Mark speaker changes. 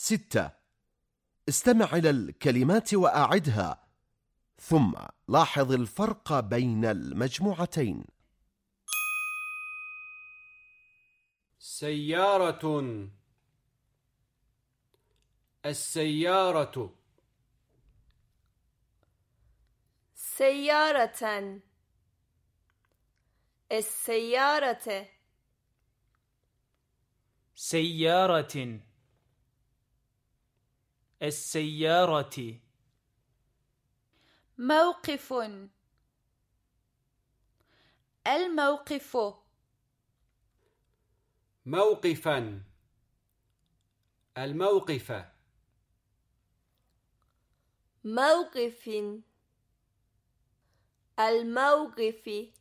Speaker 1: ستة. استمع إلى الكلمات وأعدها. ثم لاحظ الفرق بين المجموعتين.
Speaker 2: سيارة. السيارة.
Speaker 3: سيارة. السيارة.
Speaker 4: سيارة. السيارة.
Speaker 3: موقف. الموقف.
Speaker 2: موقفا. الموقف.
Speaker 3: موقف. الموقف.